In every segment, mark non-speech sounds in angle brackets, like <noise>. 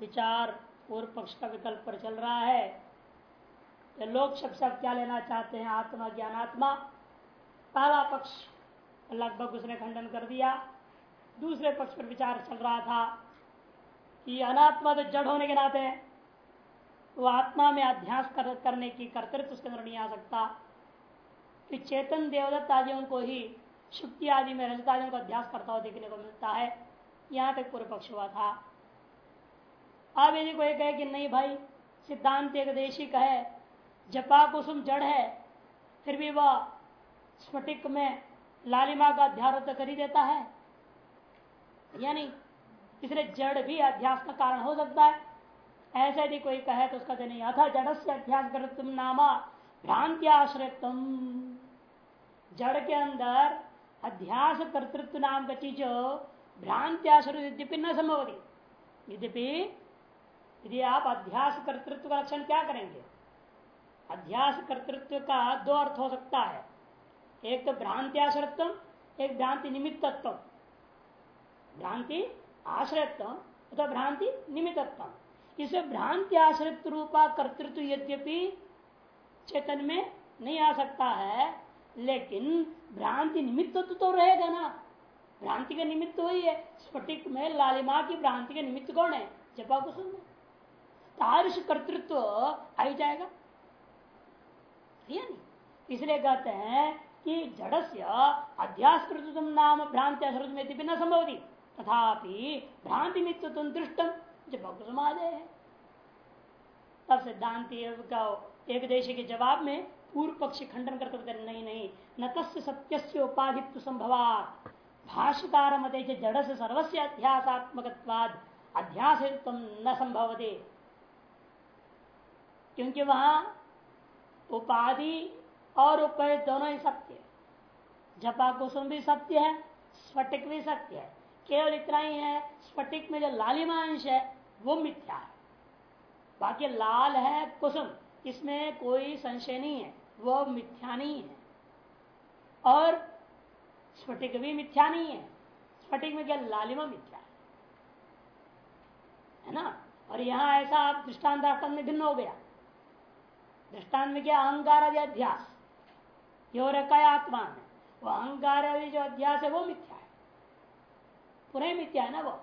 विचार पूर्व पक्ष का विकल्प पर चल रहा है। तो लोग शब्द सब क्या लेना चाहते हैं? आत्मा ज्ञानात्मा। पहला पक्ष लगभग उसने खंडन कर दिया। दूसरे पक्ष पर विचार चल रहा था कि अनात्मा तो जड़ होने के नाते वो आत्मा में अध्यास कर, करने की कर्तृत्व उसके अंदर नहीं आ सकता। कि चेतन देवदत्त आदियों को ही शुक्ति आदि में रजत आदि को अध्यास करता हुआ देखने को मिलता है। यहाँ तक पूर्व पक्ष हुआ था। अब यदि कोई कहे कि नहीं भाई, सिद्धांत एक देशी कहे जपा कुसुम जड़ है, फिर भी वह स्फटिक में लालिमा का अध्यारोप तो कर ही देता है। या नहीं इसलिए जड़ भी अध्यास का कारण हो सकता है। ऐसे यदि कोई कहे तो उसका नहीं अथा जड़ से अध्यास कर तुम नामा भ्रांत्याश्रय जड़ के अंदर अध्यास कर्तृत्व नाम का चीज़ भ्रांत्याश्रय यद्यपि न संभव यद्यपि यदि आप अध्यास कर्तृत्व का लक्षण क्या करेंगे? अध्यास कर्तृत्व का दो अर्थ हो सकता है। एक तो भ्रांति भ्रांत्याश्रत्व एक भ्रांति निमित्तत्व। भ्रांति आश्रयत्व अथवा भ्रांति निमित्तत्व। इसे भ्रांति आश्रित रूपा कर्तृत्व यद्यपि चेतन में नहीं आ सकता है लेकिन भ्रांति निमित्त तो, तो रहेगा ना। भ्रांति का निमित्त वही है। स्फटिक में लालिमा की भ्रांति का निमित्त कौन है? जब कुसुम में तारिश कर्तृत्व आ जाएगा। नहीं इसलिए कहते हैं कि जड़ से अध्यास कृतम नाम भ्रांति अश्रुत में न संभव तथापि भ्रांति मित्व तुम दृष्टम जब कुसुमादय है। तब सिद्धांति का एक देश के जवाब में पूर्व पक्षी खंडन करते नहीं नहीं, न तस्य सत्य उपाधित्व संभवा भाष्यकार मत जड़ से सर्वस्व अध्यासात्मक अध्यास न संभव क्योंकि वहाँ उपाधि और उपय दोनों ही सत्य है। जपा कुसुम भी सत्य है, स्फटिक भी सत्य है। केवल इतना ही है, स्फटिक में जो लालिमा अंश है, वो मिथ्या है। बाकी लाल है कुसुम, इसमें कोई संशय नहीं है, वो मिथ्या नहीं है। और स्फटिक भी मिथ्या नहीं है, स्फटिक में क्या लालिमा मिथ्या है? है ना? और यहाँ ऐसा आप दृष्टान दृष्टान में भिन्न हो गया। दृष्टान में क्या अहंकार आदि अध्यास यो रखा है। आत्मा में वो अहंकार आदि जो अध्यास है, वो मिथ्या है। पुनः मिथ्या है ना वो?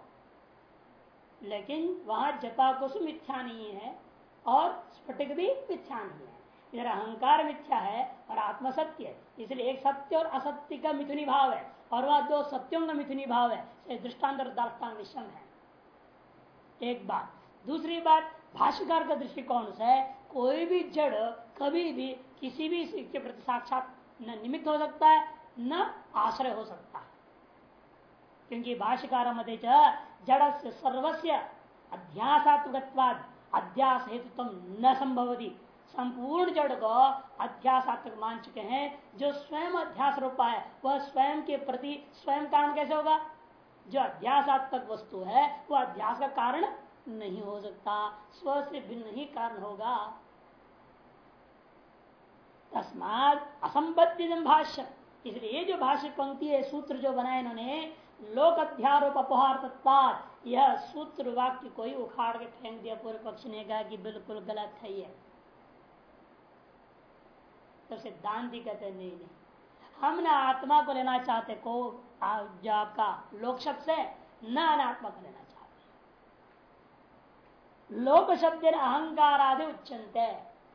लेकिन वहाँ जपा कुछ मिथ्या नहीं है और स्फटिक भी मिथ्या नहीं है। इधर अहंकार मिथ्या है और आत्मा सत्य है। इसलिए एक सत्य और असत्य का मिथुनी भाव है और वह दो सत्यों का मिथुनी भाव है। दृष्टांत दाष्टान विषम है। एक बात। दूसरी बात, भाष्यकार का दृष्टिकोण से कोई भी जड़ कभी भी किसी भी के प्रति साक्षात न निमित्त हो सकता है, न आश्रय हो सकता है। क्योंकि भाष्यकार मत जड़ से सर्वस्व अध्यासात्मक अध्यास हेतु न संभवती। संपूर्ण जड़ को अध्यासात्मक मान चुके हैं, जो स्वयं अध्यास रूपा है, वह स्वयं के प्रति स्वयं कारण कैसे होगा? जो अध्यासात्मक वस्तु है, वह अध्यास का कारण नहीं हो सकता। स्व से भिन्न ही कारण होगा। तस्मात असंबद्ध भाष्य इसलिए ये जो भाष्य पंक्ति है, सूत्र जो बनाए इन्होंने, लोक अध्यारोप अपहार तत्पात यह सूत्र वाक्य को ही उखाड़ के फेंक दिया। पूर्व पक्ष ने कहा कि बिल्कुल गलत है ये। तो सिद्धांत ही कहते नहीं नहीं। हम न आत्मा को लेना चाहते को जो आपका लोक शब्द से न अनात्मा को लेना लोक शब्द अहंकार आदि उच्चनते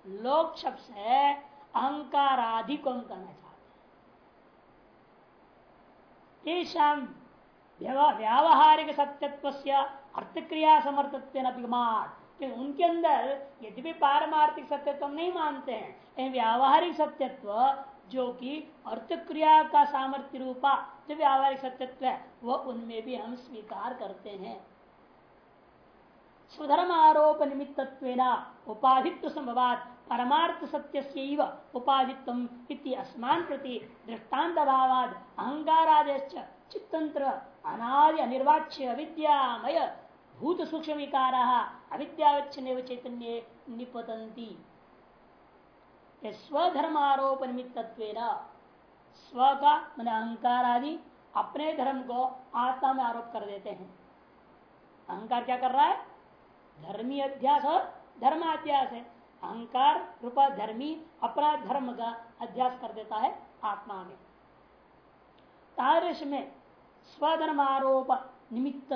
लोक शब्द से अहंकार आदि को हम चाहते व्यावहारिक सत्यत्व से अर्थक्रिया समर्थत्व कि उनके अंदर यदि भी पारमार्थिक सत्यत्व नहीं मानते हैं व्यावहारिक सत्यत्व जो कि अर्थक्रिया का सामर्थ्य रूपा जो व्यावहारिक सत्यत्व है वह उनमें भी हम स्वीकार करते हैं। स्वधर्म आरोप निमित्त उपाधित्व संभवात परमार्थ सत्य उपाधित्व अस्मान प्रति दृष्टांत भावाद अहंकारादेश चित्तंत्र अनादि अनिर्वाच्य अविद्यामय भूत सूक्ष्म विकार अविद्यावच्छन चैतन्य निपतंती स्वधर्म आरोप निमित्त स्व का मन अहंकार आदि अपने धर्म को आत्मा में आरोप कर देते हैं। अहंकार क्या कर रहा है? धर्मी अध्यास और धर्माध्यास है। अहंकार रूपा धर्मी अपना धर्म का अध्यास कर देता है आत्मा में। तारस में स्वधर्म आरोप निमित्त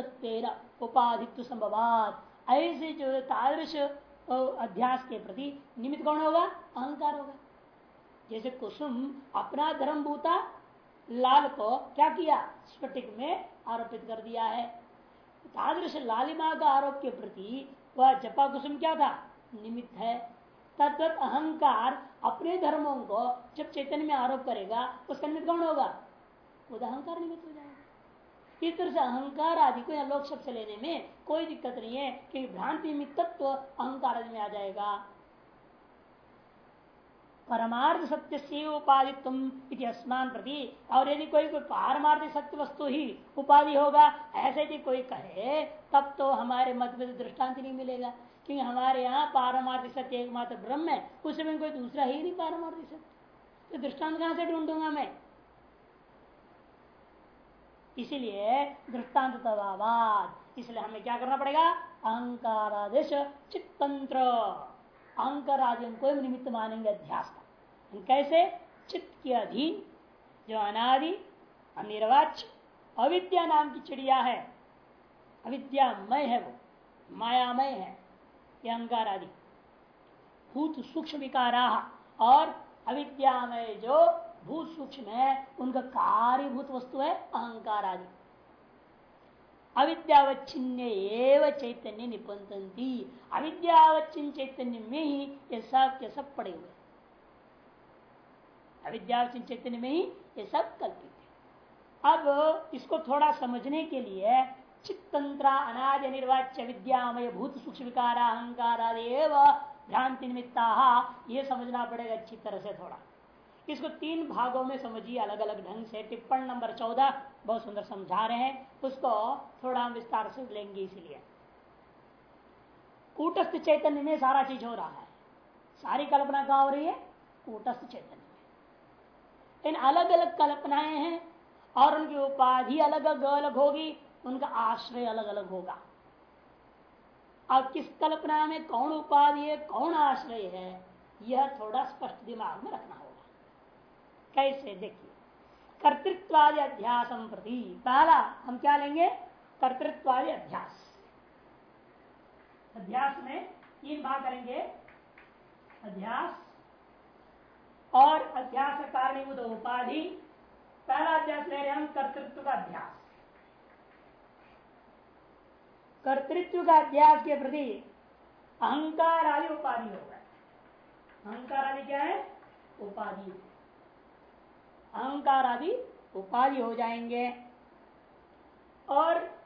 उपाधित्व संभवात। ऐसे जो तादृश अध्यास के प्रति निमित्त कौन होगा? अहंकार होगा। जैसे कुसुम अपना धर्म भूता, लाल को क्या किया? स्फटिक में आरोपित कर दिया है। तादृश लालिमा का आरोप के प्रति वह जपा कुसुम क्या था? निमित्त है। तत्त अहंकार अपने धर्मों को जब चैतन्य में आरोप करेगा, उसका निमित्त कौन होगा? तो अहंकार निमित्त हो जाएगा। इस तरह से अहंकार आदि को लोक शब्द लेने में कोई दिक्कत नहीं है कि भ्रांति निमित्तत्व तो अहंकार आदि में आ जाएगा। परमार्थ सत्य से उपाधित्व अस्मान प्रति। और यदि कोई कोई पारमार्थिक सत्य वस्तु ही उपाधि होगा, ऐसे यदि कोई कहे, तब तो हमारे मत में दृष्टांत नहीं मिलेगा। क्योंकि हमारे यहाँ पारमार्थिक सत्य एकमात्र ब्रह्म है उसमें कोई दूसरा ही नहीं पारमार्थिक सत्य। तो दृष्टांत कहाँ से ढूंढूँगा मैं? इसीलिए दृष्टांत तवाद इसलिए हमें क्या करना पड़ेगा? अहंकारादेश चित्तंत्र। अहंकार आदि को निमित्त मानेंगे अध्यास का कैसे? चित्त के अधीन, जो अनादि, अनिर्वाच्य, अविद्या नाम की चिड़िया है। अविद्यामय है वो, मायामय है, ये अहंकार आदि भूत सूक्ष्म विकारा और अविद्यामय जो भूत सूक्ष्म है, उनका कार्यभूत वस्तु है अहंकार आदि अविद्यावच्छिन्न एवं चैतन्य निपंती अविद्यावच्छिन्न चैतन्य में ही ये सब के सब पड़े हुए अविद्यावच्छिन्न चैतन्य में ही ये सब कल्पित है अब इसको थोड़ा समझने के लिए चित्तंत्रा अनाद निर्वाच्य विद्यामय, भूत सूक्ष्म विकार अहंकार भ्रांति निमित्ता ये समझना पड़ेगा अच्छी तरह से थोड़ा। इसको तीन भागों में समझिए अलग अलग ढंग से। टिप्पण नंबर चौदह, बहुत सुंदर समझा रहे हैं। उसको थोड़ा विस्तार से लेंगे इसलिए। कूटस्थ चैतन्य में सारा चीज़ हो रहा है। सारी कल्पना कहा हो रही है? कूटस्थ चैतन्य इन अलग अलग कल्पनाएँ हैं और उनकी उपाधि अलग अलग होगी, उनका आश्रय अलग अलग होगा। अब किस कल्पना में कौन उपाधि है, कौन आश्रय है, यह थोड़ा स्पष्ट दिमाग में रखना होगा। कैसे देखिए? कर्तृत्वादि अध्यास प्रति पहला हम क्या लेंगे? कर्तृत्वादि अध्यास। अध्यास में तीन भाग करेंगे। अध्यास और अध्यास कारणीभूत उपाधि। पहला अध्यास ले रहे हम कर्तृत्व का अध्यास। कर्तृत्व का अध्यास के प्रति अहंकार आदि उपाधि होगा अहंकार आदि क्या है? उपाधि अहंकार आदि उपाधि हो जाएँगे। और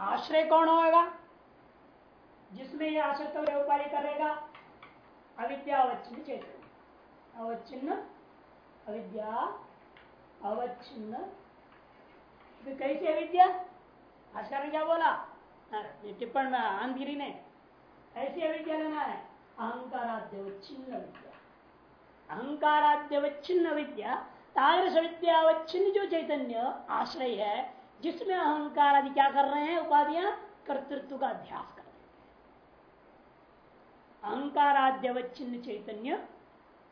आश्रय कौन होगा? जिसमें यह आश्रय उपाधि करेगा। अविद्या अवच्छिन्न चेतन। अवच्छिन्न अविद्या अवच्छिन्न। तो कैसे अविद्या? आश्चर्य ने क्या बोला? टिप्पण में आंधगिरी ने। ऐसी अविद्या लेना है? अहंकाराद्यवच्छिन्न विद्या अहंकाराद्यवच्छिन्न विद्या तादृश विद्यावच्छिन्न जो चैतन्य आश्रय है, जिसमें अहंकार आदि क्या कर रहे हैं? उपाधियाँ कर्तृत्व का अध्यास कर रहे अहंकाराद्यवच्छिन्न चैतन्य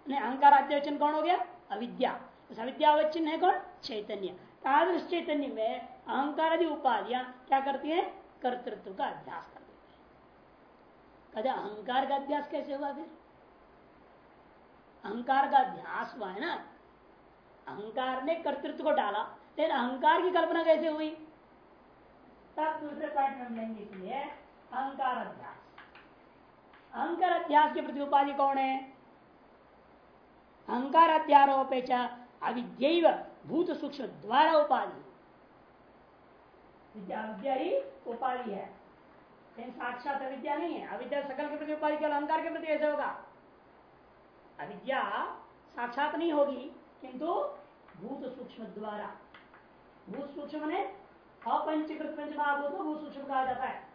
अहंकाराद्यवच्छिन्न कौन हो गया? अविद्या। अविद्यावच्छिन्न है कौन? चैतन्य। तादृश चैतन्य में अहंकार आदि उपाधियाँ क्या करती है? कर्तृत्व का अध्यास कर देते हैं, अहंकार का अध्यास कैसे हुआ फिर? अहंकार का अध्यास हुआ है ना? अहंकार ने कर्तृत्व को डाला लेकिन अहंकार की कल्पना कैसे हुई? तब दूसरे पॉइंट में लेंगे इसलिए अहंकार अध्यास अहंकार अध्यास के प्रति उपाधि कौन है? अहंकार अध्यारोपेच अविद्य भूत सूक्ष्म द्वारा उपाधि। विद्या ही उपाधि है। लेकिन साक्षात अविद्या नहीं है। अविद्या सकल के प्रति उपाधि केवल अहंकार के प्रति ऐसे होगा। अविद्या साक्षात नहीं होगी। किंतु भूत सूक्ष्म द्वारा भूत सूक्ष्म ने अपंचीकृत पंचमहाभूत भूत सूक्ष्म कहा जाता है।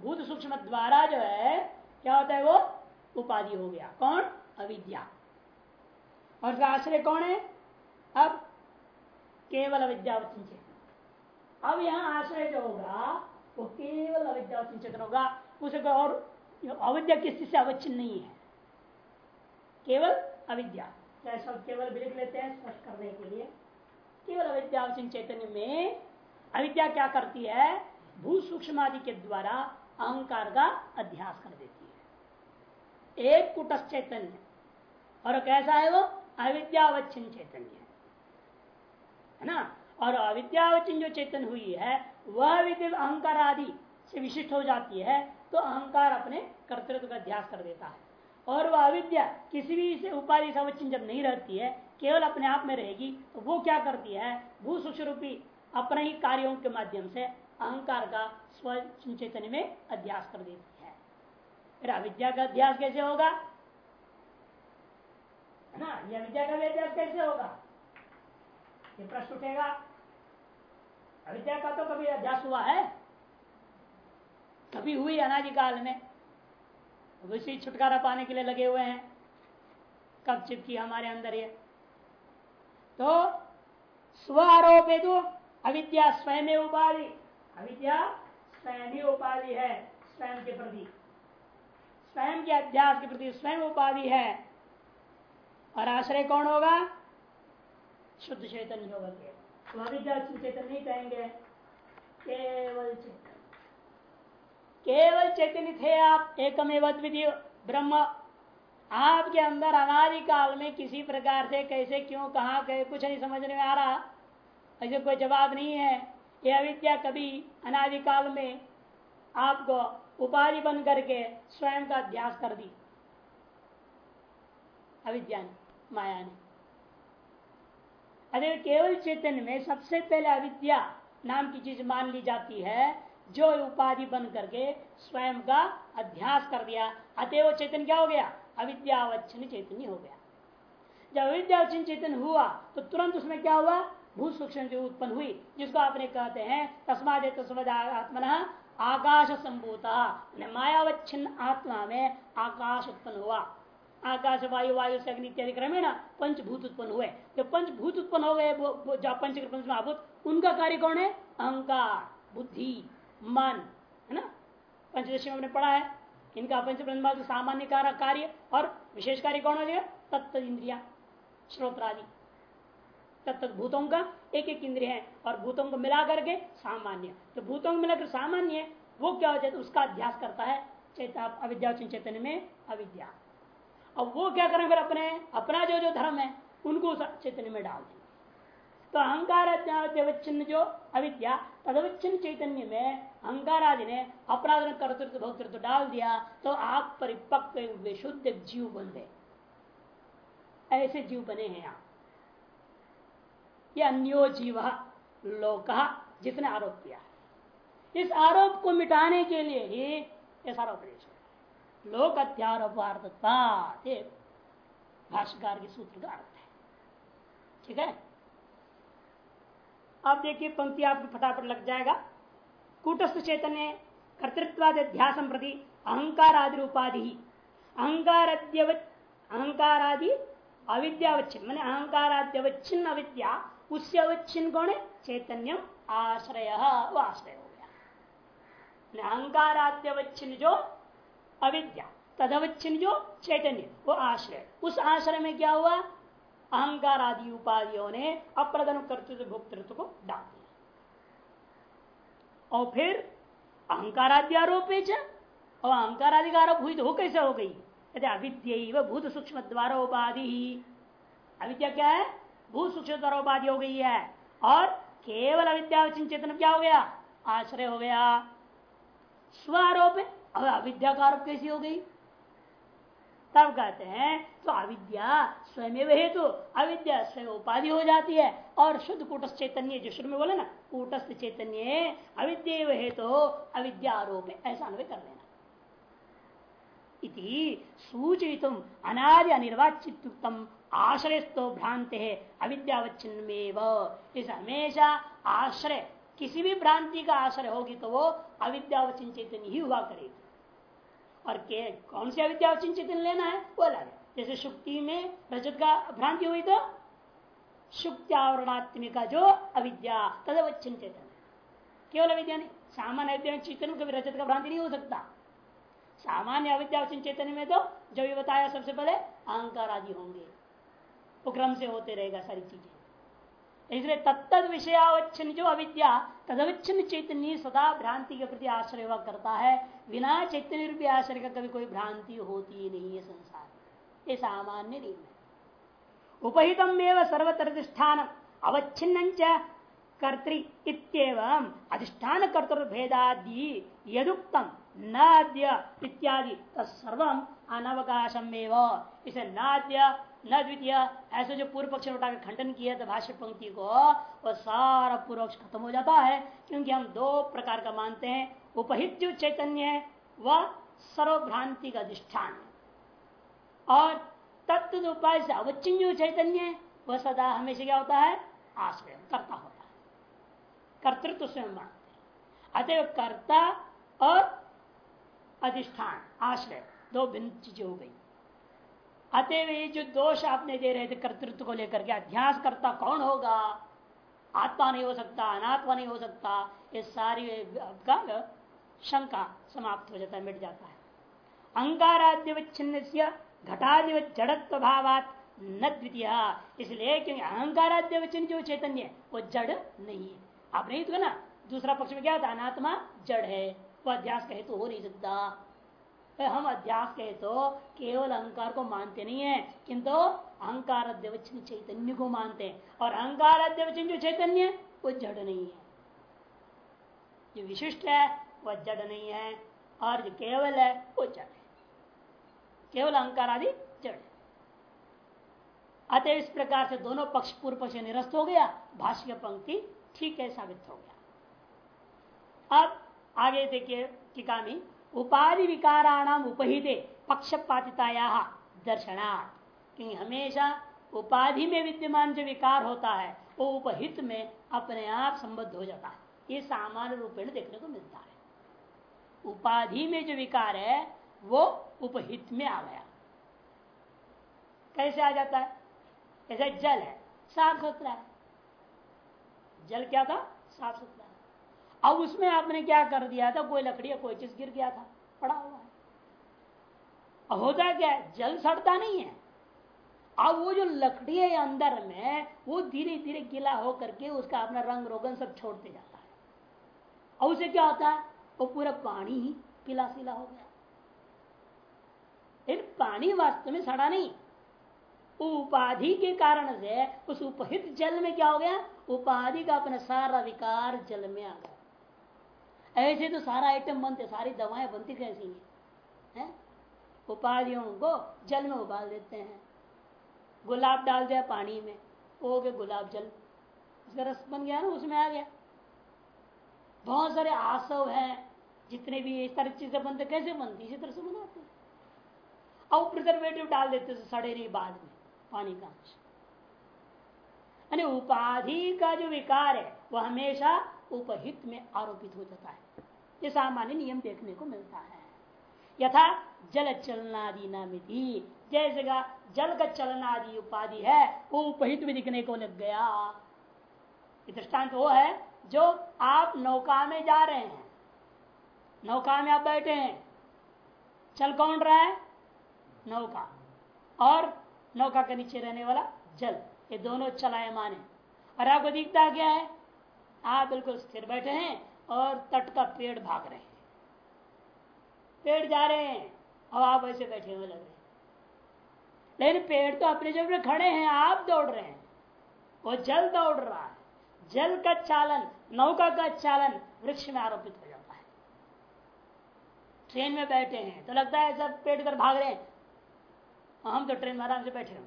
भूत सूक्ष्म द्वारा जो है, क्या होता है वो? उपाधि हो गया। कौन? अविद्या। और आश्रय कौन है? अब केवल अविद्या अब यहाँ आश्रय जो होगा, वो केवल अविद्या अविद्या चेतन होगा। उसे और, अविद्या किस से अवच्छिन्न नहीं है? केवल अविद्या। जैसा केवल भी लिख लेते हैं स्पष्ट करने के लिए। केवल अविद्या चैतन्य में अविद्या क्या करती है? भू सूक्ष्म आदि के द्वारा अहंकार का अध्यास कर देती है। एक कुटस चैतन्य। और कैसा है वो? अविद्यावच्छिन्न चैतन्य है। ना? और अविद्यावचिन जो चेतन हुई है, वह विद्य अहंकार आदि से विशिष्ट हो जाती है तो अहंकार अपने कर्तृत्व का अध्यास कर देता है। और वह अविद्या किसी भी से उपाधि सवचिन जब नहीं रहती है, केवल अपने आप में रहेगी तो वो क्या करती है? भू सूक्ष्म अपने ही कार्यों के माध्यम से अहंकार का स्व में अध्यास कर देती है। फिर अविद्या का अध्यास कैसे होगा? ना? यह अविद्या का अध्यास कैसे होगा? ये प्रश्न उठेगा। अविद्या का तो कभी अध्यास हुआ है? कभी हुई अनादिकाल में। उसी छुटकारा पाने के लिए लगे हुए हैं। कब चिपकी हमारे अंदर ये? तो स्व आरोप तो अविद्या स्वयं उपाधि। अविद्या स्वयं ही उपाधि है, स्वयं के प्रति। स्वयं के अध्यास के प्रति स्वयं उपाधि है। और आश्रय कौन होगा? शुद्ध चैतन्य होगा। केवल अविद्या शुद्ध चेतन नहीं कहेंगे। केवल चेतन। केवल चैतन्य थे आप, एकमेव द्वितीय ब्रह्म। आपके अंदर अनादि काल में किसी प्रकार से कैसे, क्यों, कहा गए कुछ नहीं समझने में आ रहा। ऐसे कोई जवाब नहीं है। यह अविद्या कभी अनादि काल में आपको उपाधि बन करके स्वयं का अध्यास कर दी। अविद्या ने, माया ने। अरे केवल चेतन में सबसे पहले अविद्या नाम की चीज़ मान ली जाती है। जो उपाधि बन करके स्वयं का अध्यास कर दिया, अतएव चेतन क्या हो गया? अविद्यावच्छन चैतन्य हो गया। जब अविद्यावच्छन चेतन हुआ तो तुरंत उसमें क्या हुआ? भू सूक्ष्म जो उत्पन्न हुई, जिसको आपने कहते हैं, तस्माद तस्मद आकाश संभूता मायावच्छिन्न आत्मा में आकाश उत्पन्न हुआ। आकाश, वायु वायु से अग्नि इत्यादि क्रमेण पंचभूत उत्पन्न हुए। जो पंचभूत उत्पन्न हो गए पंच उनका कार्य कौन है? अहंकार, बुद्धि। मन, है ना? पंचदशी में हमने पढ़ा है इनका पंच सामान्य कार्य और विशेष कार्य कौन हो जाएगा? तत्व इंद्रिया, श्रोत्रादि। तत्त भूतों का एक एक इंद्रिय है और भूतों को मिला करके सामान्य। तो भूतों को मिलाकर सामान्य है, वो क्या हो जाता है उसका अध्यास करता है, चेता, अविद्या चेतन में अविद्या। अब वो क्या करें फिर अपने? अपना जो जो धर्म है, उनको चैतन्य में डाल देंगे तो अहंकार अविच्छिन्न जो अविद्या, तदविच्छिन्न चैतन्य में अहंकार आदि ने अपराध कर्तृत्व, भोक्तृत्व डाल दिया तो आप परिपक्व विशुद्ध जीव बन गए ऐसे जीव बने हैं आप। ये अन्यो जीव लोक जिसने आरोप किया। इस आरोप को मिटाने के लिए ही ये सारा उपदेश लोक अत्यारोपार्थता भाष्यकार के सूत्र का अर्थ है। ठीक है? अब देखिए पंक्ति आपको फटाफट लग जाएगा। कूटस्थ चैतन्य कर्तृत्वाद प्रति अहंकार आदि उपाधि अहंकार अहंकार आदि अविद्यावच्छिन्न। मैंने अहंकार आदि अवच्छिन्न अविद्या उससे अवच्छिन्न कौन है? चैतन्य आश्रय। वो आश्रय हो गया। अहंकार अवच्छिन्न जो अविद्या, तदवच्छिन्न जो चैतन्य, वो आश्रय। उस आश्रय में क्या हुआ? अहंकार आदि उपाधियों ने अप्रदन कर्तृत्व, भोक्तृत्व को डाल दिया। और फिर अहंकारादि आरोप और अहंकार आदि का आरोप हुई तो हो कैसे हो गई? यदि अविद्य भूत सूक्ष्म द्वारा उपाधि अविद्या क्या है? भूत सूक्ष्म द्वारा उपाधि हो गई है। और केवल अविद्या चेतन क्या हो गया? आश्रय हो गया। स्व आरोप अविद्या का आरोप कैसी हो गई? तब कहते हैं तो अविद्या स्वयं हेतु, अविद्या स्वयं उपाधि हो जाती है। और शुद्ध कूटस्थ चैतन्य, जो शुरू में बोले ना, कूटस्थ चैतन्य अविद्या हेतु, अविद्या आरोप है, ऐसा अनुभव कर लेना। सूचित अनादि अनिर्वाचितम आश्रयस्तो भ्रांत है अविद्यावच्छिन्न इस हमेशा आश्रय, किसी भी भ्रांति का आश्रय होगी तो वो अविद्यावचिन चैतन्य ही हुआ करेगी। और के, कौन सी अविद्यावचिन चैतन्य लेना है? वो अलग जैसे शुक्ति में रजत का भ्रांति हुई तो शुक्ति आवरणात्मिका जो अविद्या तदवच्छिन चेतन केवल अविद्या नहीं, सामान्य अविद्या चेतन कभी रजत का भ्रांति नहीं हो सकता। सामान्य अविद्या चेतन में तो जो भी बताया सबसे पहले, अहंकार आदि होंगे। उपक्रम से होते रहेगा सारी चीज़ें। इसलिए तत्त विषयावच्छिन्न जो अविद्या, तदविच्छिन्न चैतन्य सदा भ्रांति के प्रति आश्रय करता है। बिना चैतन्य रूपी आश्रय का कभी कोई भ्रांति होती नहीं है संसार ये सामान्य नियम है। उपहितम एवं सर्वतरधिष्ठान अवच्छिन्न कर्तृ अधिष्ठान कर्तृभेदादि यदुक्तम, नाद्य इत्यादि तत्सर्व अनवकाशम इसे नाद्य न द्वितीय, ऐसे जो पूर्व पक्ष उठा खंडन किया था भाष्य पंक्ति को वह सारा पूर्व पक्ष खत्म हो जाता है, क्योंकि हम दो प्रकार का मानते हैं। उपहित जो चैतन्य है वह सर्वभ्रांति का अधिष्ठान। और तत्व उपाय से अवचिन जो चैतन्य है वह सदा हमेशा क्या होता है? आश्रय करता होता है। कर्तृत्व स्वयं मानते हैं। अतएव कर्ता और अधिष्ठान, आश्रय, दो भिन्न चीज़ें हो गई। अतएव ये जो दोष आपने दे रहे थे, कर्तृत्व को लेकर के अध्यास करता कौन होगा? आत्मा नहीं हो सकता, अनात्मा नहीं हो सकता, ये सारी आपका शंका समाप्त हो जाता है, मिट जाता है। अंगाराद्य विच्छिन्न घटादि जड़त्व भावात न द्वितीय। इसलिए क्योंकि अहंकाराद्य विच्छिन्न जो चैतन्य है, वो जड़ नहीं है। आप नहीं तो ना, दूसरा पक्ष में क्या होता अनात्मा जड़ है। वो अध्यास कहे तो हो नहीं सकता। हम अध्यास कहे तो केवल अहंकार को मानते नहीं है, किंतु अहंकार अध्यवचन चैतन्य को मानते हैं। और अहंकार अध्यवचन जो चैतन्य वो जड़ नहीं है। जो विशिष्ट है वह जड़ नहीं है, और जो केवल है, वो जड़ है। केवल अहंकार आदि जड़ है। अतः इस प्रकार से दोनों पक्ष पूर्व पक्ष निरस्त हो गया, भाष्य पंक्ति ठीक है, साबित हो गया। अब आगे देखिए, टीका में उपाधि विकाराणाम उपहिते पक्षपातिताया दर्शनार्थ क्योंकि हमेशा उपाधि में विद्यमान जो विकार होता है, वो उपहित में अपने आप संबद्ध हो जाता है। ये सामान्य रूपेण देखने को मिलता है। उपाधि में जो विकार है, वो उपहित में आ गया। कैसे आ जाता है? जैसे जल है, साफ़ सुथरा है। जल क्या था? साफ़ सुथरा। अब उसमें आपने क्या कर दिया था? कोई लकड़ी या कोई चीज़ गिर गया था, पड़ा हुआ है। अब होता क्या जल सड़ता नहीं है। अब वो जो लकड़ी है अंदर में, वो धीरे धीरे गीला हो करके उसका अपना रंग रोगन सब छोड़ते जाता है। और उसे क्या होता है? वो पूरा पानी ही पीला सीला हो गया। फिर पानी वास्तव में सड़ा नहीं। उपाधि के कारण से उस उपहित जल में क्या हो गया? उपाधि का अपना सारा विकार जल में आ गया। ऐसे तो सारा आइटम बनते, सारी दवाएँ बनती कैसी है? उपाधियों को जल में उबाल देते हैं। गुलाब डाल दिया पानी में हो गया गुलाब जल। उसका रस बन गया ना, उसमें आ गया। बहुत सारे आसव हैं, जितने भी इस तरह चीज़ें बनते, कैसे बनती? इसी तरह से बनाते अब प्रिजर्वेटिव डाल देते सड़े नहीं बाद में, पानी का उपाधि का जो विकार है वह हमेशा उपहित में आरोपित हो जाता है। ये सामान्य नियम देखने को मिलता है। यथा, जल चलनादि नामिति। जैसे का जल का चलनादि उपाधि है, वो उपहित में दिखने को लग गया। दृष्टांत वो है, जो आप नौका में जा रहे हैं। नौका में आप बैठे हैं। चल कौन रहा है? नौका। और नौका के नीचे रहने वाला जल। ये दोनों चलायमान है। और आपको दिखता क्या है? आप बिल्कुल स्थिर बैठे हैं और तट का पेड़ भाग रहे हैं। पेड़ जा रहे हैं और आप ऐसे बैठे हुए लग रहे हैं। लेकिन पेड़ तो अपने जगह खड़े हैं, आप दौड़ रहे हैं। वो जल दौड़ रहा है। जल का चालन, नौका का चालन वृक्ष में आरोपित हो जाता है। ट्रेन में बैठे हैं तो लगता है सब पेड़ कर भाग रहे हैं। हम तो ट्रेन में आराम से बैठे हुए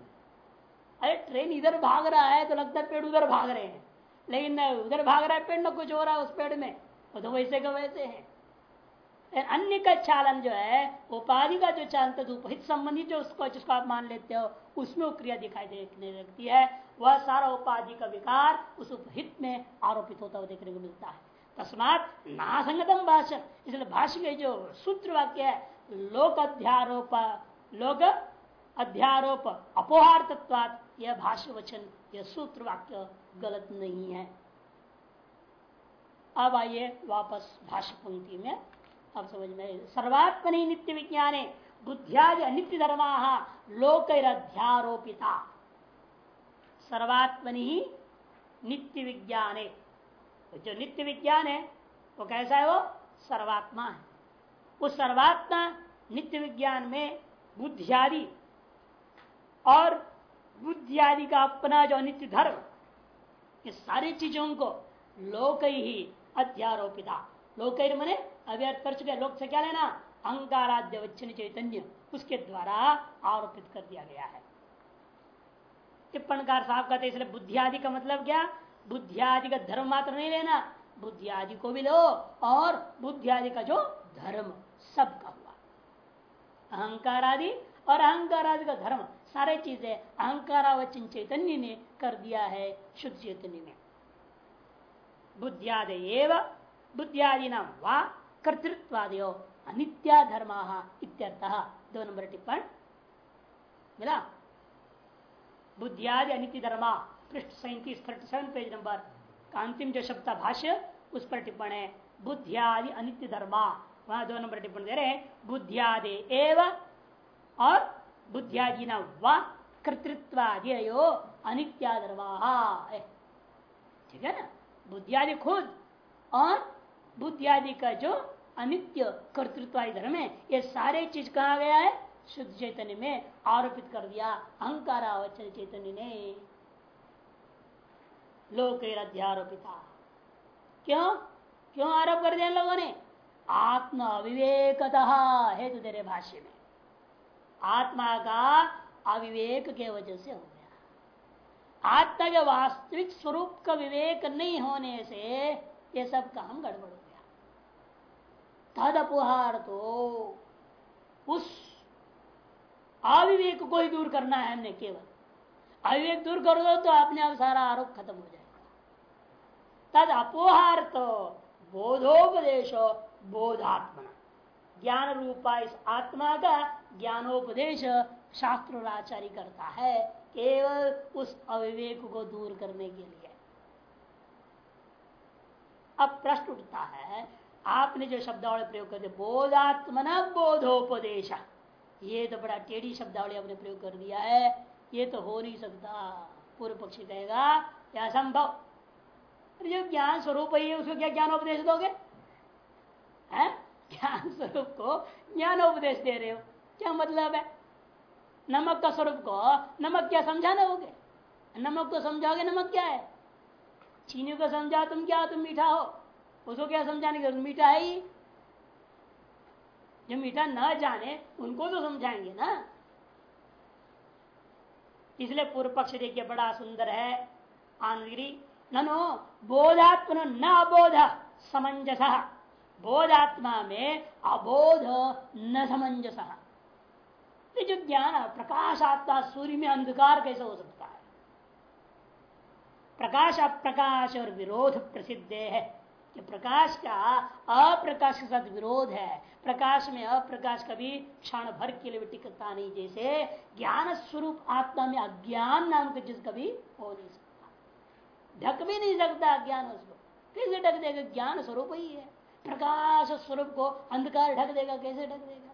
अरे, ट्रेन इधर भाग रहा है तो लगता है पेड़ उधर भाग रहे हैं। लेकिन उधर भाग रहा है पेड़ में कुछ हो रहा है उस पेड़ में। वो तो वैसे का वैसे है। अन्य का चालन जो है, उपाधि का जो चालन तो उपहित संबंधी जो उसको, जिसको आप मान लेते हो, उसमें क्रिया दिखाई देखने लगती है। वह सारा उपाधि का विकार उस उपहित में आरोपित होता हुआ देखने को मिलता है। तस्मात नासंगतम भाषण इसलिए भाष्य के जो सूत्र वाक्य है लोक अध्यारोप लोक अध्यारोप अपोहार तत्वात यह भाष्य वचन यह सूत्र वाक्य गलत नहीं है। अब आइए वापस भाष्य पंक्ति में। अब समझ में सर्वात्मनि नित्य विज्ञाने बुद्धियादि अनित्य धर्मा लोकध्यारोपिता सर्वात्मनि ही नित्य विज्ञान जो नित्य विज्ञान है, वो कैसा है वो? सर्वात्मा है। उस सर्वात्मा नित्य विज्ञान में बुद्धियादि और बुद्धियादि का अपना जो नित्य धर्म ये सारी चीज़ों को लोक ही अध्यारोपिता। लोक मने अव्यर्थ कर चुके लोक से क्या लेना? अहंकाराद्य वचन चैतन्य, उसके द्वारा आरोपित कर दिया गया है। टिप्पणकार साहब कहते इसलिए बुद्धि आदि का मतलब क्या? बुद्धि आदि का धर्म मात्र नहीं लेना। बुद्धि आदि को भी लो और बुद्धि आदि का जो धर्म, सबका हुआ। अहंकार आदि और अहंकार आदि का धर्म। सारे चीज़ें अहंकारावचन चैतन्य ने कर दिया है, शुद्ध चैतन्य ने। बुद्धियादि बुद्धियादि नाम वा, कर्तृत्वादयो, अनित्या धर्म इत्यर्थ। दो नंबर टिप्पण। मिला? बुद्धियादि अनित्य धर्मा, पृष्ठ सैंतीस, थर्टी सेवन पेज नंबर अंतिम जो शब्द भाष्य, उस पर टिप्पण है। बुद्धियादि अनित्य धर्मा। वहाँ दो नंबर टिप्पण दे रहे हैं। बुद्धियादि एव और बुद्धियादि न व कर्तृत्वादियो ठीक है ना? बुद्धियादि खुद और बुद्धियादि का जो अनित्य कर्तृत्व धर्म है, ये सारे चीज़ कहा गया है? शुद्ध चैतन्य में आरोपित कर दिया अहंकार अवचन चैतन्य ने। लोक अध्यारोपिता क्यों? क्यों आरोप कर दिया लोगों ने? आत्म अविवेकतः हेतु तेरे भाष्य में। आत्मा का अविवेक के वजह से हो गया आत्मा के वास्तविक स्वरूप का विवेक नहीं होने से ये सब काम गड़बड़ हो गया तद अपहार तो उस अविवेक को ही दूर करना है हमने केवल। अविवेक दूर कर दो तो अपने आप सारा आरोप खत्म हो जाएगा। तद अपोहार तो बोधोपदेश बोधात्मा ज्ञान रूपा इस आत्मा का ज्ञानोपदेश शास्त्र आचार्य करता है, केवल उस अविवेक को दूर करने के लिए। अब प्रश्न उठता है, आपने जो शब्दावली प्रयोग कर करते बोधात्मना बोधोपदेश ये तो बड़ा टेढ़ी शब्दावली आपने प्रयोग कर दिया है, ये तो हो नहीं सकता। पूर्व पक्षी कहेगा या संभव जो ज्ञान स्वरूप ही है उसको क्या ज्ञान उपदेश दोगे ज्ञान स्वरूप को ज्ञान उपदेश दे रहे हो। क्या मतलब है? नमक का स्वरूप को नमक क्या समझाना हो नमक को समझाओगे नमक क्या है? चीनी को समझा तुम क्या तुम मीठा हो। उसको क्या समझाने के मीठा है ही। जो मीठा न जाने, उनको तो समझाएँगे ना। इसलिए पूर्व पक्ष देखिए, बड़ा सुंदर है आनगिरी ननो बोधात्म न अबोध, समंजस। बोधात्मा में अबोध न समंजस। जो ज्ञान है, प्रकाश आत्मा सूर्य में अंधकार कैसे हो सकता है? प्रकाश अप्रकाश और विरोध प्रसिद्ध है। कि प्रकाश का अप्रकाश के साथ विरोध है। प्रकाश में अप्रकाश कभी क्षण भर के लिए टिकता नहीं, जैसे ज्ञान स्वरूप आत्मा में अज्ञान नाम का चीज़ कभी हो नहीं सकता। ढक भी नहीं सकता अज्ञान उसको। कैसे ढक देगा? ज्ञान स्वरूप ही है। प्रकाश स्वरूप को अंधकार ढक देगा, कैसे ढक देगा?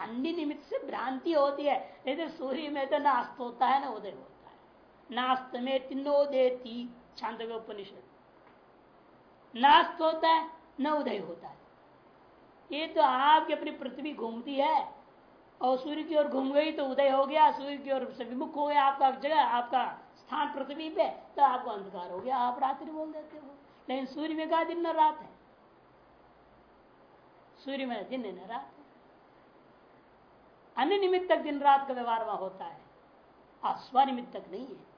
अन्य निमित्त से भ्रांति होती है। नहीं सूर्य में तो नास्त होता है ना, उदय होता है। नास्त में तिन्नो देती शांत उपनिषद। नास्त होता है, न उदय होता है। ये तो आपकी अपनी पृथ्वी घूमती है। और सूर्य की ओर घूम गई तो उदय हो गया, सूर्य की ओर से विमुख हो गया, आपका जगह, आपका स्थान पृथ्वी पे तो आपको अंधकार हो गया, आप रात्रि बोल देते हो। लेकिन सूर्य में का दिन न रात है? सूर्य में दिन न रात। अन्य निमित्त तक दिन रात का व्यवहार वहाँ होता है। अस्वनिमित्त तक नहीं है।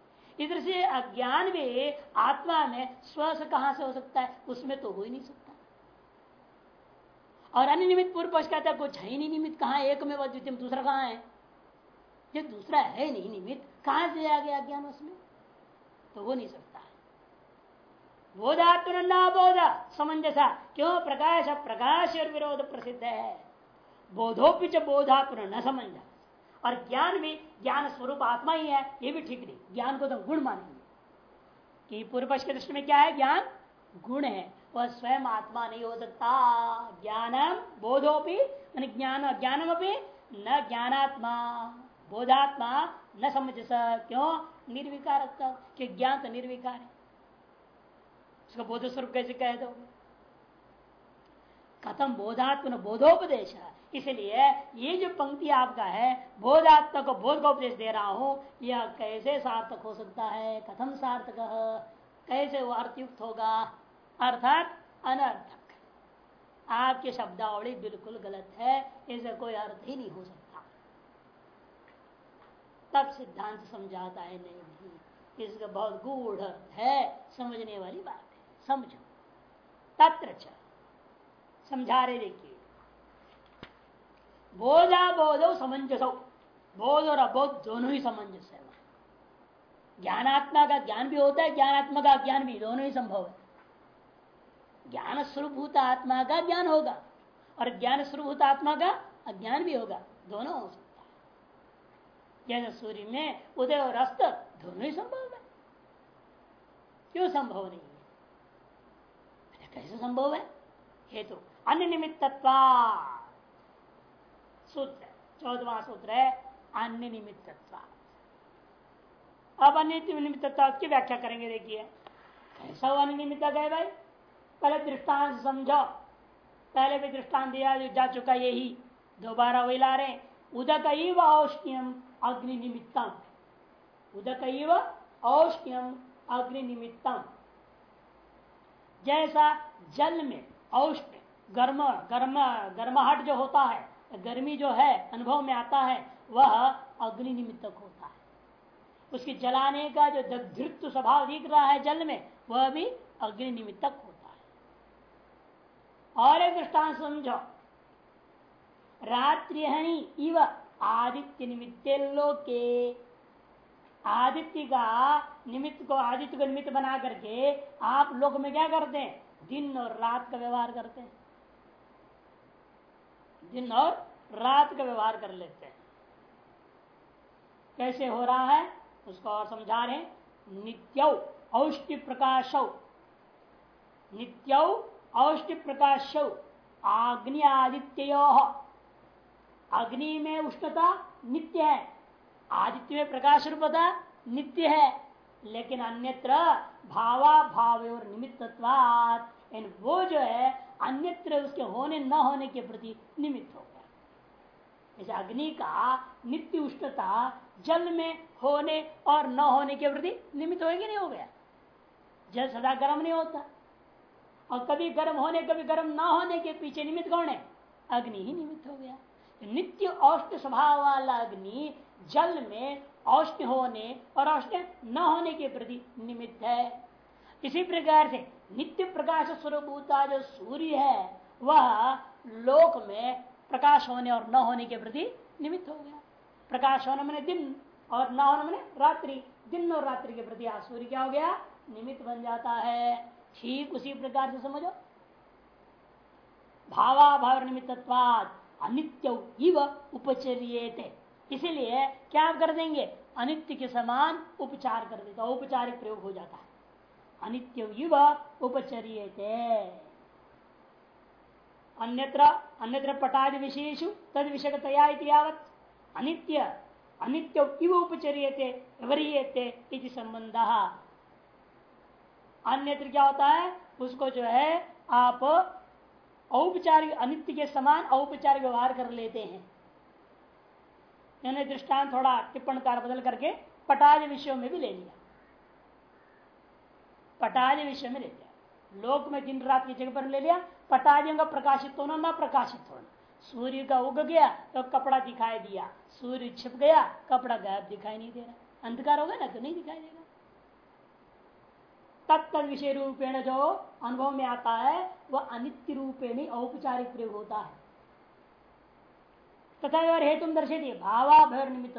इधर से अज्ञान भी आत्मा में स्व से कहाँ से हो सकता है, उसमें तो हो ही नहीं सकता। और अन्य निमित्त पूर्व पक्ष कहता है, कुछ है नहीं निमित्त, कहा एक में द्वितीय दूसरा कहाँ है? जो दूसरा है नहीं निमित्त, कहाँ से आ गया अज्ञान उसमें? तो हो नहीं सकता है। बोधात्म न बोध, समंजसा, क्यों? प्रकाश प्रकाश और विरोध प्रसिद्ध है। बोधोपिच बोधात्म न समंजा और ज्ञान भी, ज्ञान स्वरूप आत्मा ही है, ये भी ठीक नहीं। ज्ञान को तो गुण मानेंगे। कि पूर्व पक्ष के दृष्टि में क्या है? ज्ञान गुण है। वह स्वयं आत्मा नहीं हो सकता। ज्ञानम बोधोपि ज्ञान ज्ञानम अपनी न ज्ञानात्मा। बोधात्मा न समझ स क्यों? निर्विकार कि ज्ञान तो निर्विकार है। उसका बोध स्वरूप कैसे कह दो? कथम बोधात्म बोधोपदेश इसलिए ये जो पंक्ति आपका है बोधात्मा को बोध का उपदेश दे रहा हूँ, यह कैसे सार्थक हो सकता है? कथम सार्थक? कैसे वो अर्थयुक्त होगा? अर्थात अनर्थक। आपकी शब्दावली बिल्कुल गलत है इसे कोई अर्थ ही नहीं हो सकता। तब सिद्धांत समझाता है, नहीं नहीं, इसका बहुत गूढ़ अर्थ है, समझने वाली बात है, समझो। तत्र समझा रहे देखिए। बोधा बोधो समंजस। बोध और अबोध दोनों ही समंजस है। ज्ञानात्मा का ज्ञान भी होता है ज्ञानात्मा का ज्ञान भी, दोनों ही संभव है। ज्ञान स्वरूप आत्मा का ज्ञान होगा और ज्ञान स्वरूप आत्मा का अज्ञान भी होगा, दोनों हो सकता है। जैसे सूर्य में उदय और अस्त दोनों ही संभव है। क्यों संभव नहीं है? कैसे संभव है? हेतु तो अन्य निमित्त सूत्र, चौदवा सूत्र है, अन्य निमित्त अब अन्य निमित्त की व्याख्या करेंगे, देखिए। कैसा अन्य निमित्त है भाई? पहले दृष्टांत समझो। पहले भी दृष्टांत दिया, जो चुका यही। दोबारा वही ला रहे उदक औष्ण्यम अग्नि निमित्तम। उदक औष्ण्यम अग्नि निमित्तम। जैसा जल में औष्ण्य, गर्म गर्म, गर्माहट जो होता है गर्मी जो है, अनुभव में आता है, वह अग्नि निमित्तक होता है। उसके जलाने का जो दग्धृत्व स्वभाव दिख रहा है जल में, वह भी अग्नि निमित्तक होता है। और एक दृष्टान समझो। रात्रि इव आदित्य निमित्त लोके। आदित्य का निमित्त को आदित्य को निमित्त बना करके आप लोग में क्या करते हैं? दिन और रात का व्यवहार करते हैं। दिन और रात का व्यवहार कर लेते हैं। कैसे हो रहा है, उसको और समझा रहे नित्य औष्टि प्रकाश। नित्य औष्टि प्रकाश। आग्नि आदित्य अग्नि में उष्णता नित्य है। आदित्य में प्रकाश रूपता नित्य है। लेकिन अन्यत्र भावा भाव और निमित्तवाद वो जो है अन्यत्र उसके होने न होने के प्रति निमित्त हो गया। जैसे अग्नि का नित्य उष्णता जल में होने और न होने के प्रति निमित्त होगी नहीं हो गया। जल सदा गर्म नहीं होता। और कभी गर्म होने, कभी गर्म ना होने के पीछे निमित्त कौन है? अग्नि ही निमित्त हो गया। नित्य औष्ण स्वभाव वाला अग्नि जल में औष्ण होने और औष्ण न होने के प्रति निमित्त है। इसी प्रकार से नित्य प्रकाश स्वरूपता जो सूर्य है, वह लोक में प्रकाश होने और न होने के प्रति निमित्त हो गया। प्रकाश होने मैंने दिन और न होने मैंने रात्रि। दिन और रात्रि के प्रति आज सूर्य क्या हो गया? निमित्त बन जाता है। ठीक उसी प्रकार से समझो। भावाभाव निमित्तवाद अनित्य इव उपचर्य इसीलिए क्या आप कर देंगे? अनित्य के समान उपचार कर देता औपचारिक प्रयोग हो जाता है। अनित्य युव उपचर्य अन्यत्र अन्यत्र पटादि विशेष तद विषयतया अनित्य अनित्य इव उपचर्यते व्यवहारियते संबंध अन्यत्र क्या होता है? उसको जो है, आप औपचारिक अनित्य के समान औपचारिक व्यवहार कर लेते हैं। दृष्टांत थोड़ा टिप्पण कार बदल करके पटाज विषयों में भी ले लिया। पटाज विषय में ले लिया लोक में दिन रात की जगह पर ले लिया पटाजियों का प्रकाशित होना ना प्रकाशित होना। सूर्य का उग गया तो कपड़ा दिखाई दिया। सूर्य छिप गया, कपड़ा गायब दिखाई नहीं दे रहा। अंधकार होगा ना तो नहीं दिखाई देगा। तत्त विषय रूपेण जो अनुभव में आता है, वह अनित्य रूपेण औपचारिक प्रयोग होता है। तथा हेतु दर्शे भावा भैर निमित्त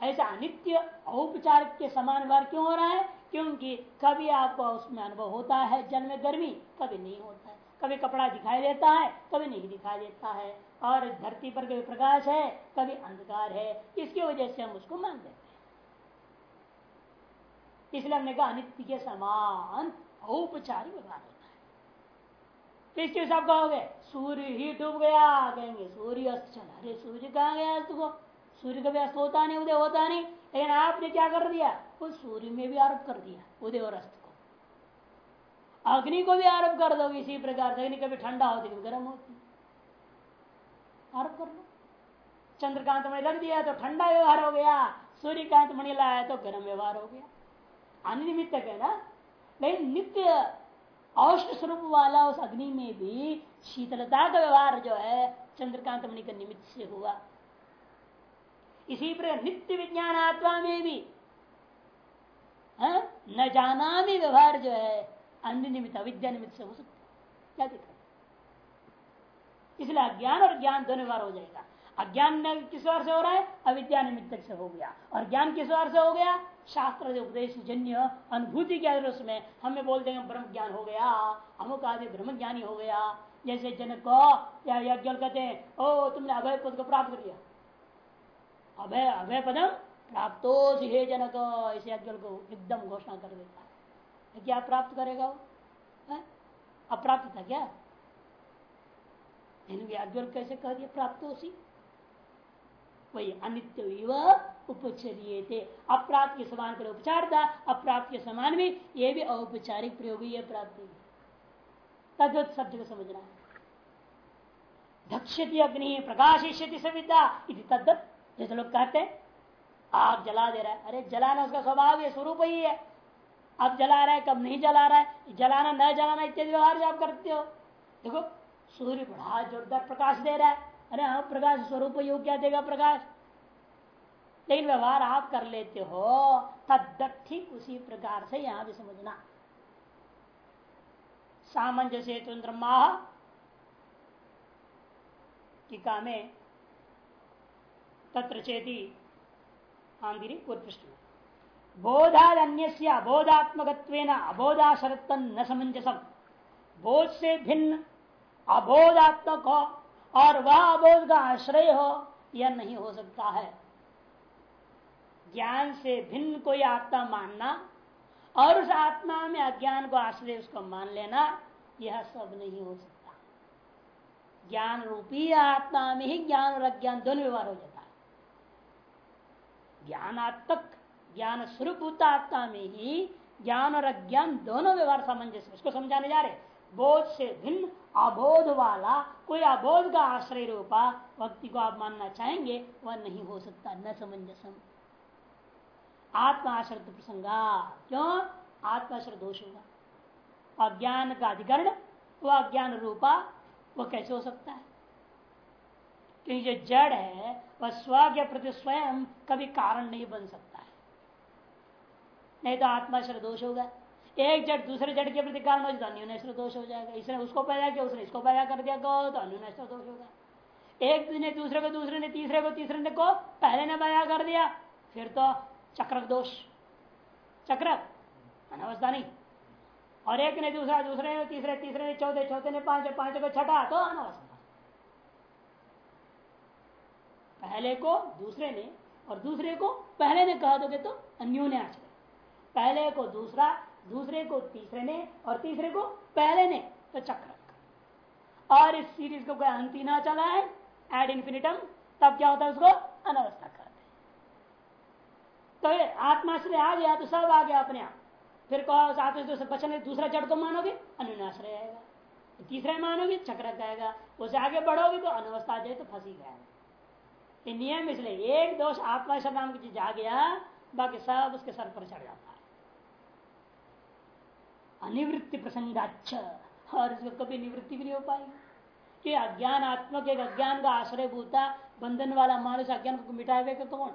ऐसा अनित्य औपचारिक के समान व्यवहार क्यों हो रहा है? क्योंकि कभी आपको उसमें अनुभव होता है जल में गर्मी, कभी नहीं होता है। कभी कपड़ा दिखाई देता है, कभी नहीं दिखाई देता है। और धरती पर कभी प्रकाश है, कभी अंधकार है। इसकी वजह से हम उसको मान देते हैं। इसलिए हमने कहा, अनित्य के समान औपचारिक व्यवहार होता है। तो इसके हिसाब कहोगे सूर्य ही डूब गया, कहेंगे सूर्य अस्त चला अरे सूर्य कहा गया? अस्त को। सूर्य कभी अस्त होता नहीं, उदय होता नहीं। लेकिन आपने क्या कर दिया? वो सूर्य में भी आरोप कर दिया उदय और अस्त को। अग्नि को भी आरोप कर दो इसी प्रकार से, अग्नि कभी ठंडा होती कभी गर्म होती। आरोप कर लो। चंद्रकांत में रख दिया तो ठंडा व्यवहार हो गया, सूर्यकांत मणि लाया तो गर्म व्यवहार हो गया। अनियमित है ना? लेकिन नित्य औष्ण स्वरूप वाला उस अग्नि में भी शीतलता का व्यवहार जो है, चंद्रकांत मणि के निमित्त से हुआ। इसी प्रकार नित्य विज्ञान आत्मा में भी है? न जाना भी व्यवहार जो है अन्य निमित्त अविद्या निमित्त से हो सकता है। क्या रहा इसलिए अज्ञान और ज्ञान दोनों व्यवहार हो जाएगा। अज्ञान किस बार से हो रहा है? अविद्या निमित्त से हो गया। और ज्ञान किस बार से हो गया? शास्त्र उपदेश, जन्य, अनुभूति के आधार उसमें हमें बोल देंगे ब्रह्म ज्ञान हो गया, अमुक आदि ब्रह्म ज्ञानी हो गया। जैसे जनक को या यज्ञ कहते हैं, ओ, तुमने अभय पद को प्राप्त कर लिया। अभय अभय पदम प्राप्तो हे जनक इसे यज्ञ को एकदम घोषणा कर देता है। क्या प्राप्त करेगा वो? अप्राप्त था क्या? याज्ञ कैसे कह दिया? प्राप्त हो सी। वही अनित्य उपचर्य थे अप्राप्त के समान कर उपचार था अप्राप्त के समान भी ये भी औपचारिक प्रयोग ही है, प्राप्ति तद्वत शब्द को समझना है। धक्षति अग्नि प्रकाशिष्यति सविता तद्वत जैसे लोग कहते हैं, आग जला दे रहा है। अरे जलाना उसका स्वभाव है स्वरूप ही है। अब जला रहा है, कब नहीं जला रहा है? जलाना, न जलाना इत्यादि व्यवहार आप करते हो। देखो, सूर्य बड़ा जोरदार प्रकाश दे रहा है। अरे हाँ प्रकाश स्वरूप योग क्या देगा प्रकाश? लेकिन व्यवहार आप कर लेते हो तद ठीक उसी प्रकार से यहाँ भी समझना। सामंजस्य ब्रह्मा टीका में तत्र चेती पृष्ठ में बोधाद अन्य अबोधात्मक अबोधाशरत्व न समंजसम बोध से भिन्न अबोधात्मक हो और वह अबोध का आश्रय हो, यह नहीं हो सकता है। ज्ञान से भिन्न कोई आत्मा मानना और उस आत्मा में अज्ञान को आश्रय उसको मान लेना, यह सब नहीं हो सकता। ज्ञान रूपी आत्मा में ही ज्ञान और अज्ञान दोनों व्यवहार हो जाता ज्ञानात्मक ज्ञान स्वरूप आत्मा में ही ज्ञान और अज्ञान दोनों व्यवहार सामंजस्य उसको समझाने जा रहे बोध से भिन्न, अबोध वाला, कोई अबोध का आश्रय रूपा भक्ति को आप मानना चाहेंगे, वह नहीं हो सकता, न समंजसम। आत्माश्रत प्रसंगा, क्यों? आत्माश्रत दोष होगा। अज्ञान का अधिकरण, वह अज्ञान रूपा, वह कैसे हो सकता है? क्योंकि जो जड़ है, वह स्व के प्रति स्वयं कभी कारण नहीं बन सकता है। नहीं तो आत्माश्रत दोष होगा। एक जड़ दूसरे जड़ के प्रति कारण हो जाए तो अन्य दोष हो जाएगा। इसने उसको पैदा किया, उसने इसको पैदा कर दिया, कहो तो अन्य दोष होगा। एक ने दूसरे को, दूसरे ने तीसरे को, तीसरे ने को, पहले ने पैदा कर दिया, फिर तो चक्र दोष। चक्र अनावस्था नहीं। और एक ने दूसरा, दूसरे ने, तीसरे तीसरे ने, चौथे चौथे ने पाँच पाँच को छठा तो अनावस्था। पहले को, दूसरे ने, और दूसरे को, पहले ने कहा दोगे तो अन्योन्य आश्रय। पहले को दूसरा, दूसरे को तीसरे ने, और तीसरे को पहले ने तो चक्र और इस सीरीज़ को कोई अंत ना चला है एड इन्फिनिटम तब क्या होता है उसको? अनवस्था करते तो आत्माश्रय आ गया तो सब आ गया अपने आप। फिर कहो बचने, दूसरा जड़ को मानोगे? अनुनाश्रय आएगा। तीसरा मानोगे? चक्र जाएगा। उसे आगे बढ़ोगे तो अनवस्था जाए तो फंसी गया नियम इसलिए एक दोष आत्माश्रय नाम की चीज़ आ गया, बाकी सब उसके सर पर चढ़ जाता है। अनिवृत्ति प्रसंगाच और इसको कभी निवृत्ति भी नहीं हो पाएगी। कि अज्ञान अज्ञानात्मक एक अज्ञान का आश्रय भूता, बंधन वाला मानुष अज्ञान को मिटाए हुए कौन?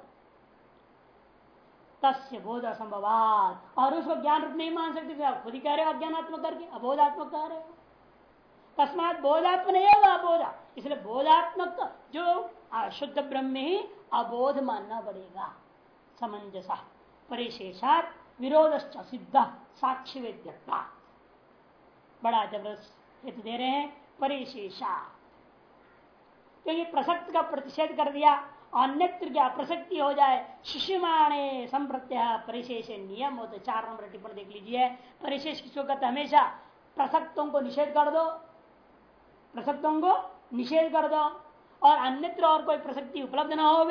तस्य बोध असंभवात। और उसको ज्ञान रूप नहीं मान सकते आप खुद ही कह रहे हो अज्ञानात्मक करके, अबोधात्मक कह रहे हो। तस्मात बोधात्म नहीं होगा अबोधा। इसलिए बोधात्मक जो शुद्ध ब्रह्म में ही अबोध मानना पड़ेगा। समंजसा, परिशेषात विरोध सिद्ध साक्ष्य वेद्यता बड़ा ज़बरदस्त हित दे रहे हैं, परिशेषा। क्योंकि प्रसक्त का प्रतिषेध कर दिया, अन्यत्र क्या प्रसक्ति हो जाए, शिष्यमाणे संप्रत्य परिशेष नियम हो तो चार नंबर टिप्पणी देख लीजिए। परिशेष किसको कहते हमेशा प्रसक्तों को निषेध कर दो, प्रसक्तों को निषेध कर दो। और अन्यत्र और कोई प्रसक्ति उपलब्ध न हो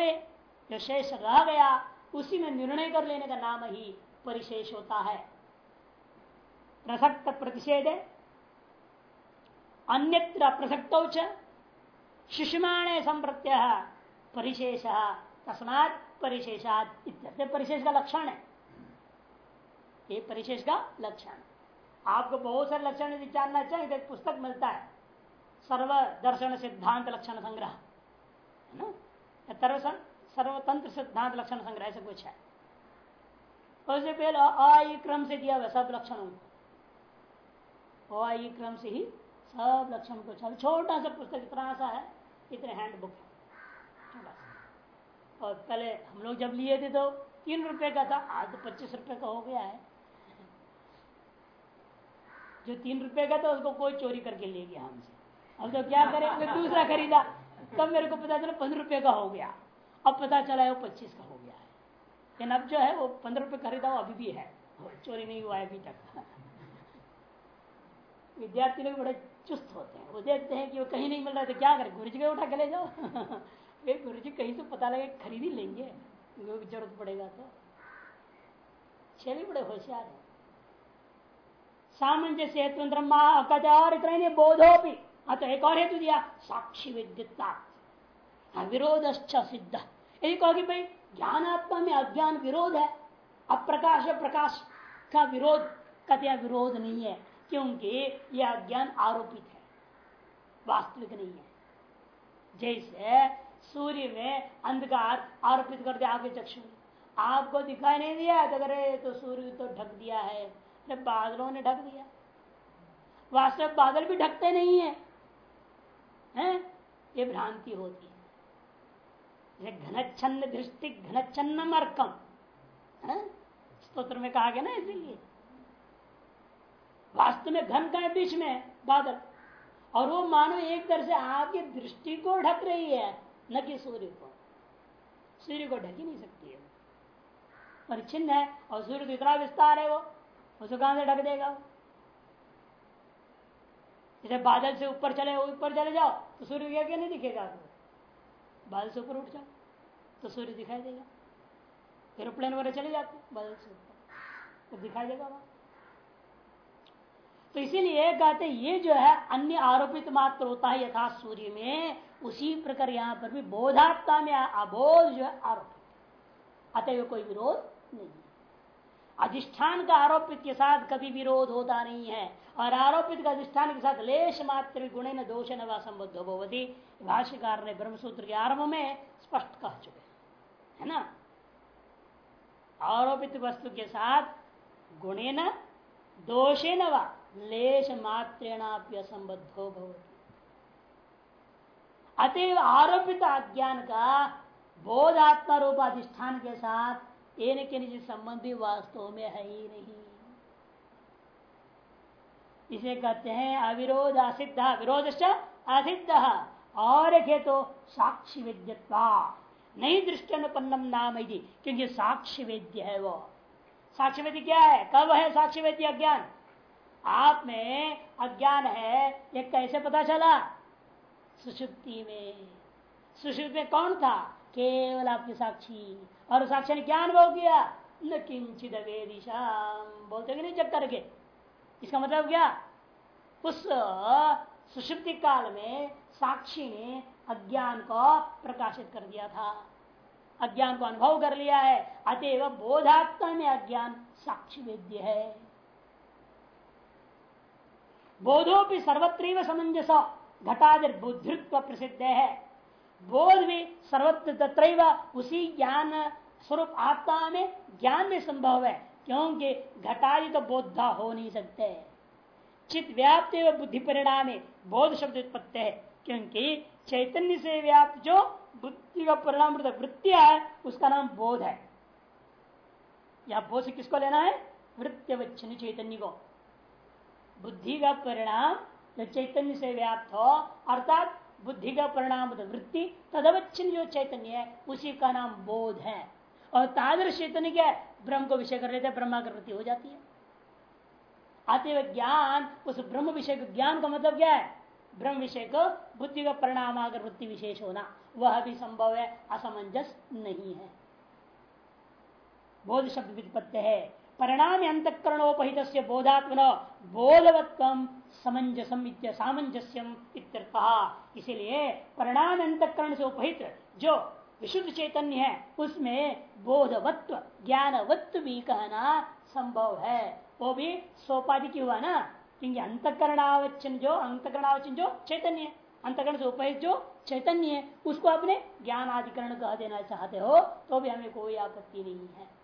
जो शेष रह गया, उसी में निर्णय कर लेने का नाम ही परिशेष होता है। प्रसक्त प्रतिषेध, अन्यत्र प्रसक्त शिशुमाणे संप्रत्य परिशेष, तस्मात परिशेषात परिशेष का लक्षण है। ये परिशेष का लक्षण आपको बहुत सारे लक्षण जानना चाहिए तो पुस्तक मिलता है। सर्व दर्शन सिद्धांत लक्षण संग्रह, है ना? सर्वतंत्र सिद्धांत लक्षण संग्रह, ऐसे कुछ है। उससे पहले आई क्रम से दिया हुआ सब लक्षणों को। आई क्रम से ही सब लक्षण को छोटा सा पुस्तक इतना सा है, इतने हैंड बुक और पहले हम लोग जब लिए थे तो तीन रुपए का था, आज तो पच्चीस रुपए का हो गया है। जो तीन रुपए का था, उसको कोई चोरी करके ले गया हमसे। अब तो क्या करें? मैं दूसरा खरीदा। तब मेरे को पता चला पंद्रह रुपए का हो गया। अब पता चला है वो पच्चीस का हो गया है। लेकिन अब जो है वो पंद्रह रुपए खरीदा वो अभी भी है। चोरी नहीं हुआ है अभी तक। विद्यार्थी लोग बड़े चुस्त होते हैं। वो देखते हैं कि वो कहीं नहीं मिल रहा है तो क्या करें? गुरु जी को उठा के ले जाओ। <laughs> फिर गुरु जी कहीं से पता लगे खरीद ही लेंगे। ज़रूरत पड़ेगा तो। छे बड़े होशियार है। सामंजस्य बोधो भी अतः एक और हेतु दिया? साक्षी विद्युता विरोध सिद्ध। यदि कहो कि भाई ज्ञान आत्मा में अज्ञान विरोध है। अप्रकाश प्रकाश का विरोध। कथिया विरोध नहीं है, क्योंकि यह अज्ञान आरोपित है। वास्तविक नहीं है। जैसे सूर्य में अंधकार आरोपित कर दिया आपके चक्षु। आपको दिखाई नहीं दिया तो अरे तो सूर्य तो ढक दिया है। बादलों ने ढक दिया। वास्तव बादल भी ढकते नहीं है। हैं? ये भ्रांति होती है। घनच्छन्न दृष्टि घनच्छन्न मर्कम स्त्रोत्र में कहा गया ना इसीलिए। वास्तव में घन का है, बीच में बादल। और वो मानो एक तरह से आपकी दृष्टि को ढक रही है, न कि सूर्य को। सूर्य को ढक ही नहीं सकती है परिचिन्न है, और सूर्य तो इतना विस्तार है वो उसको कहाँ से ढक देगा जैसे बादल से ऊपर चले ऊपर चले जाओ तो सूर्य क्या क्या नहीं दिखेगा आपको? बादल से ऊपर उठ जाओ तो सूर्य दिखाई देगा। एरोप्लेन वगैरह चले जाते बादल से ऊपर। तो दिखाई देगा वहाँ। तो इसीलिए कहते ये जो है, अन्य आरोपित मात्र होता है यथा सूर्य में, उसी प्रकार यहाँ पर भी बोधात्मा में अबोध जो है आरोपित अतः कोई विरोध नहीं अधिष्ठान का आरोपित के साथ कभी विरोध होता नहीं है। और आरोपित का अधिष्ठान के साथ लेश मात्र गुण न दोष न संबद्ध भगवती भाष्यकार ने ब्रह्मसूत्र के आरंभ में स्पष्ट कह चुके है। ना? आरोपित वस्तु के साथ गुणे न दोषे न लेश मात्रेणाप्य संबद्धो भवती। अतएव आरोपित अज्ञान का बोधात्मा रूप अधिष्ठान के साथ एक के निजी संबंधी वास्तव में है ही नहीं। इसे कहते हैं अविरोध असिद्ध विरोध असिद्ध। और एक है तो साक्षी विद्यत्वा। नहीं दृष्टि अनुपन्नम नाम यदि क्योंकि साक्षी वेद्य है वो। साक्षी वेद्य क्या है? कब है साक्षी वेद्य अज्ञान? आप में अज्ञान है, ये कैसे पता चला? सुषुप्ति में। सुषुप्ति में कौन था? केवल आपकी साक्षी। और साक्षी ने क्या अनुभव किया? न किंचित वेदिशाम। बोलते कि नहीं चक करके? इसका मतलब क्या? उस सुषुप्ति काल में साक्षी ने अज्ञान को प्रकाशित कर दिया था। अज्ञान को अनुभव कर लिया है। अतएव बोधात्मा में अज्ञान साक्षी वेद्य है। बोधो भी सर्वत्र समंजस घटादिर बुद्धित्व प्रसिद्ध है। बोध भी सर्वत्र उसी ज्ञान स्वरूप आत्मा में ज्ञान में संभव है, क्योंकि घटादि तो बोधा हो नहीं सकते। चित व्याप्त व बुद्धि परिणाम बोध शब्द उत्पत्ति है, क्योंकि चैतन्य से व्याप्त जो बुद्धि का परिणाम वृत्तिया है, उसका नाम बोध है। या बोध से किसको लेना है? वृत्ति वचन चैतन्य को। बुद्धि का परिणाम जो चैतन्य से व्याप्त हो, अर्थात बुद्धि का परिणाम वृत्ति तदवच्छिन्न जो चैतन्य है, उसी का नाम बोध है। और तादृश चैतन्य क्या है? ब्रह्म को विषय कर लेते हैं ब्रह्माकृति हो जाती है। आते हुए ज्ञान, उस ब्रह्म विषय का, ज्ञान का मतलब क्या है? ब्रह्म विषय को, बुद्धि का परिणाम आकर वृत्ति विशेष होना। वह भी संभव है, असमंजस नहीं है। बोध शब्द विपत्ति है। परिणाम अंतकरणोपहित बोधात्मन बोधवत्व समंजसम सामंजस्यम इसीलिए परिणाम अंतकरण से उपहित जो विशुद्ध चैतन्य है, उसमें बोधवत्व ज्ञानवत्व भी कहना संभव है। वो भी सोपाधि की हुआ ना? क्योंकि अंतकरणावचन जो अंतकरणावचन जो चैतन्य अंतकरण से उपहित जो चैतन्य है, उसको अपने ज्ञान अधिकरण कह देना चाहते हो तो भी हमें कोई आपत्ति नहीं है।